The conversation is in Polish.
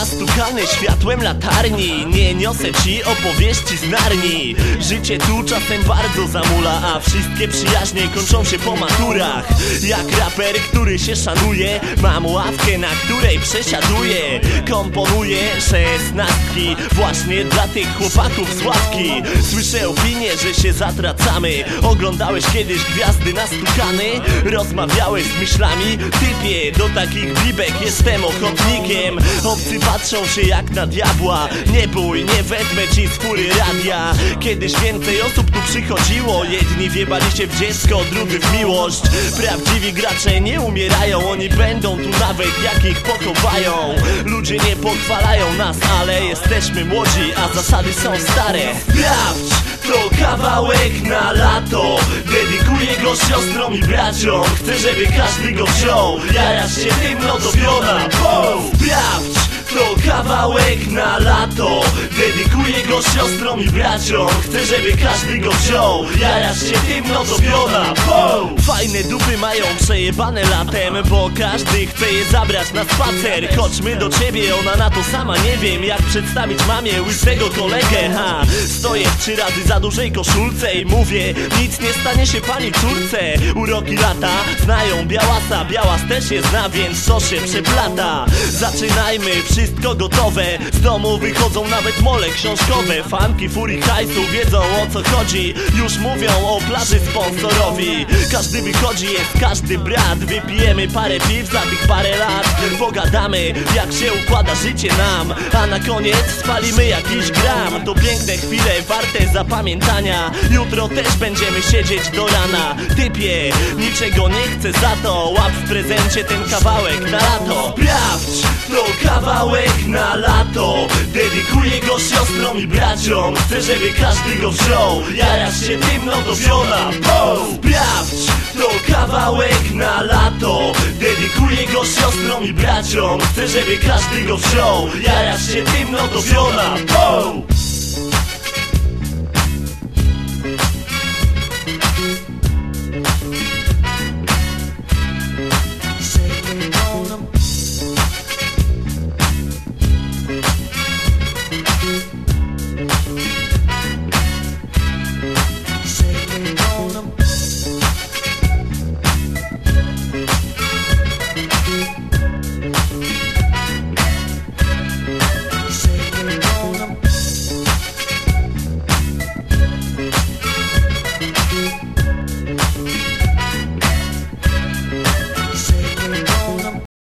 nastukane światłem latarni. Nie niosę ci opowieści z narni. Życie tu czasem bardzo zamula A wszystkie przyjaźnie kończą się po maturach. Jak raper, który się szanuje Mam ławkę, na której przesiaduję. Komponuję szesnastki Właśnie dla tych chłopaków z ławki. Słyszę opinie, że się zatracamy. Oglądałeś kiedyś gwiazdy nastukany Rozmawiałeś z myślami? Typie, do takich bibek jestem ochotnikiem patrzą się jak na diabła. Nie bój, nie wezmę ci fury radia. Kiedyś więcej osób tu przychodziło. Jedni wiebali się w dziecko, drudzy w miłość. Prawdziwi gracze nie umierają Oni będą tu nawet jak ich pochowają Ludzie nie pochwalają nas, ale jesteśmy młodzi A zasady są stare. Sprawdź, to kawałek na lato. Dedykuję go siostrom i braciom. Chcę, żeby każdy go wziął. Jarasz się tym, no do piona. Wow! Sprawdź, to kawałek na lato. Dedykuję go siostrom i braciom. Chcę, żeby każdy go wziął. Jarasz się tym, no wow! Fajne dupy mają przejebane latem Bo każdy chce je zabrać na spacer. Chodźmy do ciebie, ona na to sama nie wiem. Jak przedstawić mamie łysego kolegę ha Stoję trzy razy za dużej koszulce I mówię, nic nie stanie się pani córce Uroki lata znają Białasa Białas też je zna, więc co się przeplata. Zaczynajmy, wszystko gotowe. Z domu wychodzą nawet mole książkowe. Fanki furii hajsu wiedzą o co chodzi. Już mówią o plaży sponsorowi. Każdy wychodzi, jest każdy brat. Wypijemy parę piw za tych parę lat. Pogadamy jak się układa życie nam. A na koniec spalimy jakiś gram. To piękne chwile warte zapamiętania. Jutro też będziemy siedzieć do rana. Typie, niczego nie chcę za to. Łap w prezencie ten kawałek na lato. Sprawdź, to kawałek na lato. Dedykuję go siostrom i braciom. Chcę, żeby każdy go wziął. Jarasz się tym, no do piona Wow! Sprawdź, to kawałek na lato. Dedykuję go siostrom i braciom. Chcę, żeby każdy go wziął. Jarasz się tym, no do piona Wow!